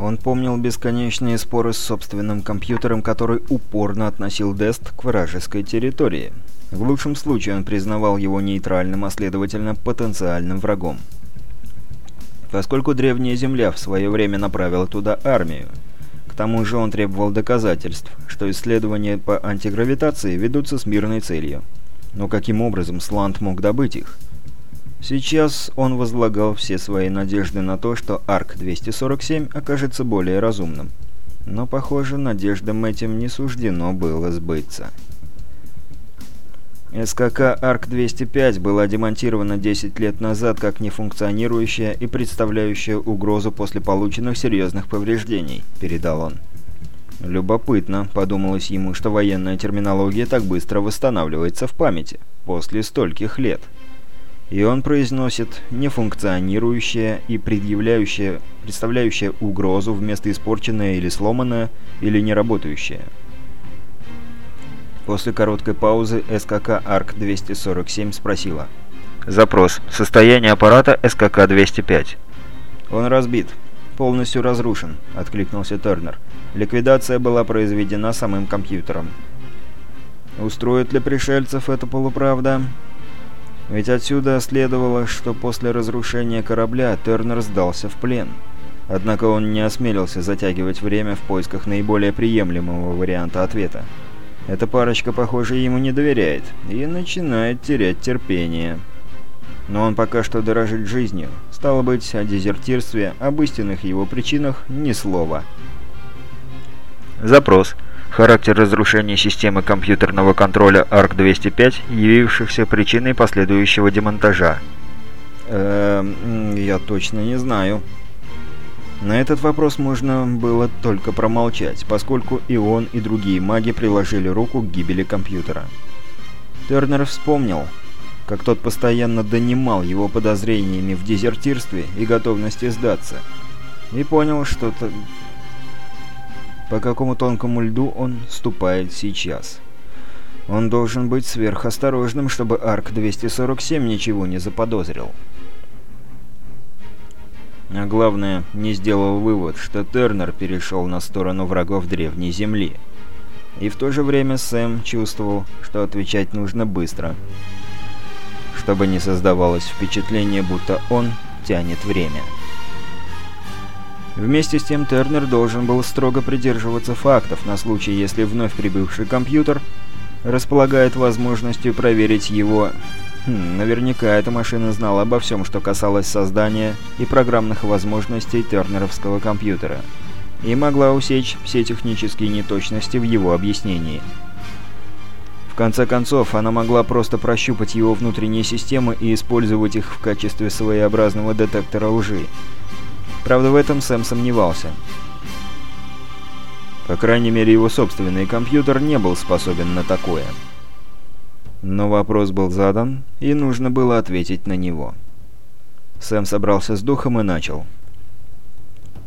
Он помнил бесконечные споры с собственным компьютером, который упорно относил Дест к вражеской территории. В лучшем случае он признавал его нейтральным, а следовательно потенциальным врагом. Поскольку Древняя Земля в свое время направила туда армию, к тому же он требовал доказательств, что исследования по антигравитации ведутся с мирной целью. Но каким образом Сланд мог добыть их? Сейчас он возлагал все свои надежды на то, что Арк-247 окажется более разумным. Но, похоже, надеждам этим не суждено было сбыться. СКК Арк-205 была демонтирована 10 лет назад как нефункционирующая и представляющая угрозу после полученных серьезных повреждений, передал он. Любопытно, подумалось ему, что военная терминология так быстро восстанавливается в памяти, после стольких лет и он произносит нефункционирующее и предъявляющее, представляющее угрозу вместо испорченное или сломанное или неработающее. После короткой паузы СКК АРК-247 спросила. «Запрос. Состояние аппарата СКК-205». «Он разбит. Полностью разрушен», — откликнулся Тернер. «Ликвидация была произведена самым компьютером». «Устроит ли пришельцев это полуправда?» Ведь отсюда следовало, что после разрушения корабля Тернер сдался в плен. Однако он не осмелился затягивать время в поисках наиболее приемлемого варианта ответа. Эта парочка, похоже, ему не доверяет и начинает терять терпение. Но он пока что дорожит жизнью. Стало быть, о дезертирстве, об истинных его причинах ни слова. Запрос характер разрушения системы компьютерного контроля ARC-205, явившихся причиной последующего демонтажа. Эм, я точно не знаю. На этот вопрос можно было только промолчать, поскольку и он, и другие маги приложили руку к гибели компьютера. Тернер вспомнил, как тот постоянно донимал его подозрениями в дезертирстве и готовности сдаться, и понял, что по какому тонкому льду он ступает сейчас. Он должен быть сверхосторожным, чтобы Арк-247 ничего не заподозрил. А главное, не сделал вывод, что Тернер перешел на сторону врагов Древней Земли. И в то же время Сэм чувствовал, что отвечать нужно быстро, чтобы не создавалось впечатление, будто он тянет время. Вместе с тем Тернер должен был строго придерживаться фактов на случай, если вновь прибывший компьютер располагает возможностью проверить его... Хм, наверняка эта машина знала обо всем, что касалось создания и программных возможностей тернеровского компьютера, и могла усечь все технические неточности в его объяснении. В конце концов, она могла просто прощупать его внутренние системы и использовать их в качестве своеобразного детектора лжи. Правда, в этом Сэм сомневался. По крайней мере, его собственный компьютер не был способен на такое. Но вопрос был задан, и нужно было ответить на него. Сэм собрался с духом и начал.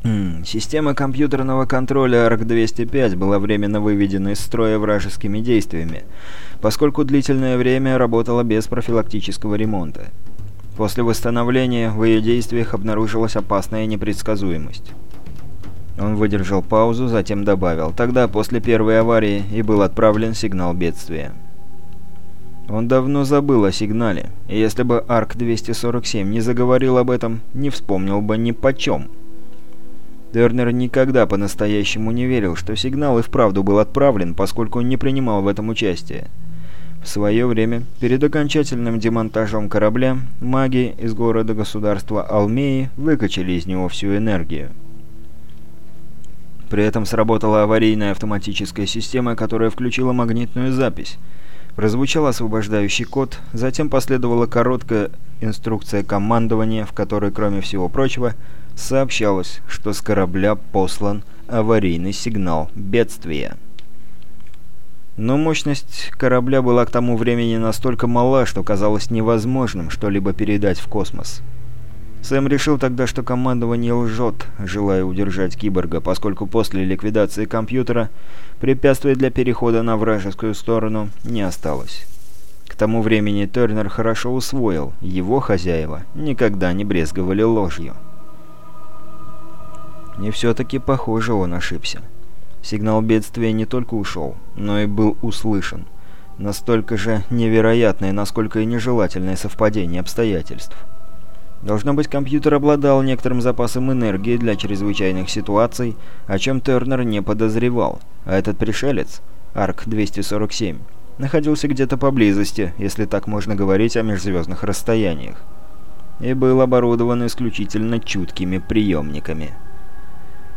«Хм, система компьютерного контроля ARC-205 была временно выведена из строя вражескими действиями, поскольку длительное время работала без профилактического ремонта. После восстановления в ее действиях обнаружилась опасная непредсказуемость. Он выдержал паузу, затем добавил. Тогда, после первой аварии, и был отправлен сигнал бедствия. Он давно забыл о сигнале, и если бы Арк-247 не заговорил об этом, не вспомнил бы ни почем. Тернер никогда по-настоящему не верил, что сигнал и вправду был отправлен, поскольку не принимал в этом участие. В свое время, перед окончательным демонтажом корабля, маги из города-государства Алмеи выкачали из него всю энергию. При этом сработала аварийная автоматическая система, которая включила магнитную запись. Прозвучал освобождающий код, затем последовала короткая инструкция командования, в которой, кроме всего прочего, сообщалось, что с корабля послан аварийный сигнал бедствия. Но мощность корабля была к тому времени настолько мала, что казалось невозможным что-либо передать в космос. Сэм решил тогда, что командование лжет, желая удержать киборга, поскольку после ликвидации компьютера препятствий для перехода на вражескую сторону не осталось. К тому времени Тернер хорошо усвоил, его хозяева никогда не брезговали ложью. И все-таки, похоже, он ошибся. Сигнал бедствия не только ушел, но и был услышан. Настолько же невероятное, насколько и нежелательное совпадение обстоятельств. Должно быть, компьютер обладал некоторым запасом энергии для чрезвычайных ситуаций, о чем Тернер не подозревал, а этот пришелец, Арк-247, находился где-то поблизости, если так можно говорить о межзвездных расстояниях, и был оборудован исключительно чуткими приемниками.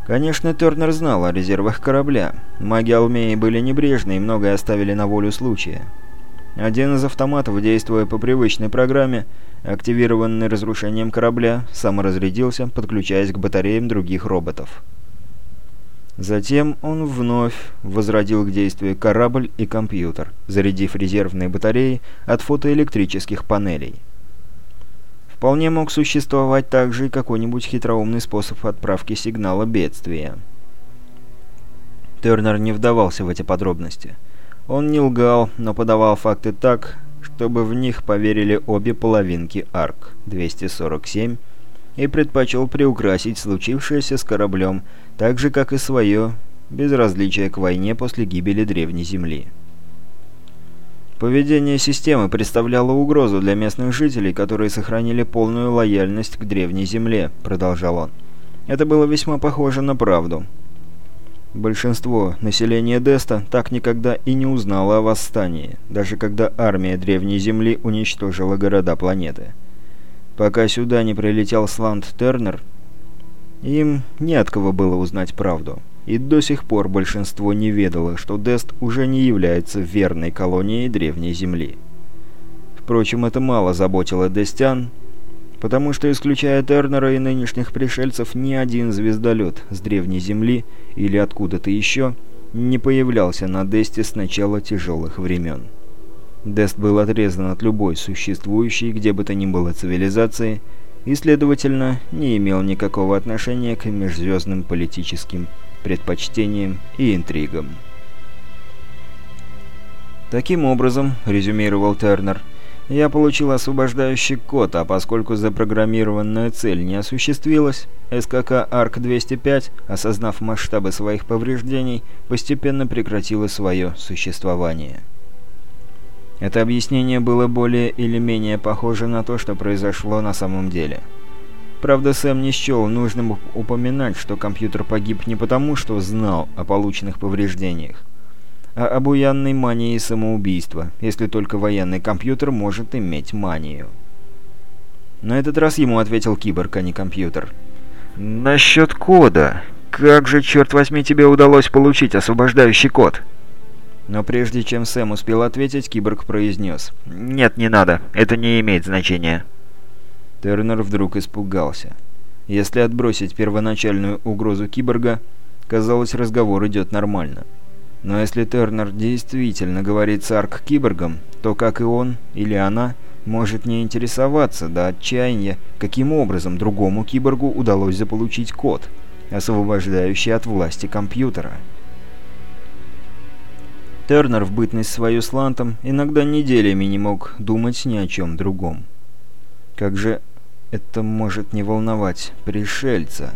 Конечно, Тернер знал о резервах корабля. Маги Алмеи были небрежны и многое оставили на волю случая. Один из автоматов, действуя по привычной программе, активированный разрушением корабля, саморазрядился, подключаясь к батареям других роботов. Затем он вновь возродил к действию корабль и компьютер, зарядив резервные батареи от фотоэлектрических панелей. Вполне мог существовать также и какой-нибудь хитроумный способ отправки сигнала бедствия. Тернер не вдавался в эти подробности. Он не лгал, но подавал факты так, чтобы в них поверили обе половинки АРК-247 и предпочел приукрасить случившееся с кораблем, так же, как и свое безразличие к войне после гибели Древней Земли. Поведение системы представляло угрозу для местных жителей, которые сохранили полную лояльность к Древней Земле, продолжал он. Это было весьма похоже на правду. Большинство населения Деста так никогда и не узнало о восстании, даже когда армия Древней Земли уничтожила города планеты. Пока сюда не прилетел Сланд Тернер, им не от кого было узнать правду. И до сих пор большинство не ведало, что Дест уже не является верной колонией Древней Земли. Впрочем, это мало заботило Дестян, потому что, исключая Тернера и нынешних пришельцев, ни один звездолет с Древней Земли или откуда-то еще не появлялся на Десте с начала тяжелых времен. Дест был отрезан от любой существующей, где бы то ни было цивилизации, и, следовательно, не имел никакого отношения к межзвездным политическим предпочтениям и интригам. «Таким образом», — резюмировал Тернер, — «я получил освобождающий код, а поскольку запрограммированная цель не осуществилась, СКК АРК-205, осознав масштабы своих повреждений, постепенно прекратила свое существование». Это объяснение было более или менее похоже на то, что произошло на самом деле. Правда, Сэм не счел нужным упоминать, что компьютер погиб не потому, что знал о полученных повреждениях, а об уянной мании самоубийства, если только военный компьютер может иметь манию. На этот раз ему ответил киборг, а не компьютер. «Насчет кода. Как же, черт возьми, тебе удалось получить освобождающий код?» Но прежде чем Сэм успел ответить, киборг произнес. «Нет, не надо. Это не имеет значения». Тернер вдруг испугался. Если отбросить первоначальную угрозу киборга, казалось, разговор идет нормально. Но если Тернер действительно говорит с Арк-киборгом, то как и он или она может не интересоваться до отчаяния, каким образом другому киборгу удалось заполучить код, освобождающий от власти компьютера. Тернер в бытность свою с Лантом иногда неделями не мог думать ни о чем другом. Как же это может не волновать пришельца.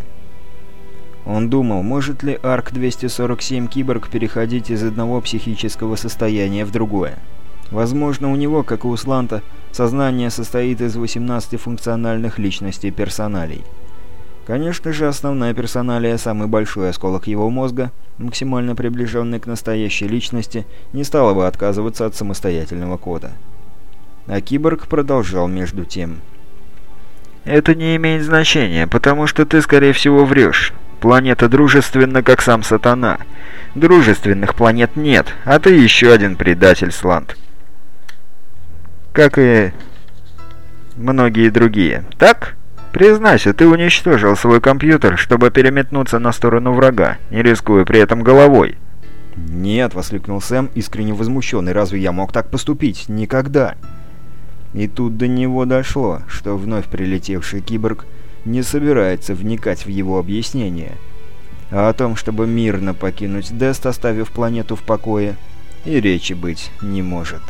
Он думал, может ли Арк-247 Киборг переходить из одного психического состояния в другое. Возможно, у него, как и у Сланта, сознание состоит из 18 функциональных личностей персоналей. Конечно же, основная персоналия, самый большой осколок его мозга, максимально приближенный к настоящей личности, не стала бы отказываться от самостоятельного кода. А киборг продолжал между тем. Это не имеет значения, потому что ты, скорее всего, врешь. Планета дружественна, как сам сатана. Дружественных планет нет, а ты еще один предатель, Сланд. Как и многие другие. Так? Признайся, ты уничтожил свой компьютер, чтобы переметнуться на сторону врага, не рискуя при этом головой. «Нет», — воскликнул Сэм, искренне возмущенный. «Разве я мог так поступить? Никогда!» И тут до него дошло, что вновь прилетевший киборг не собирается вникать в его объяснение. А о том, чтобы мирно покинуть Дест, оставив планету в покое, и речи быть не может.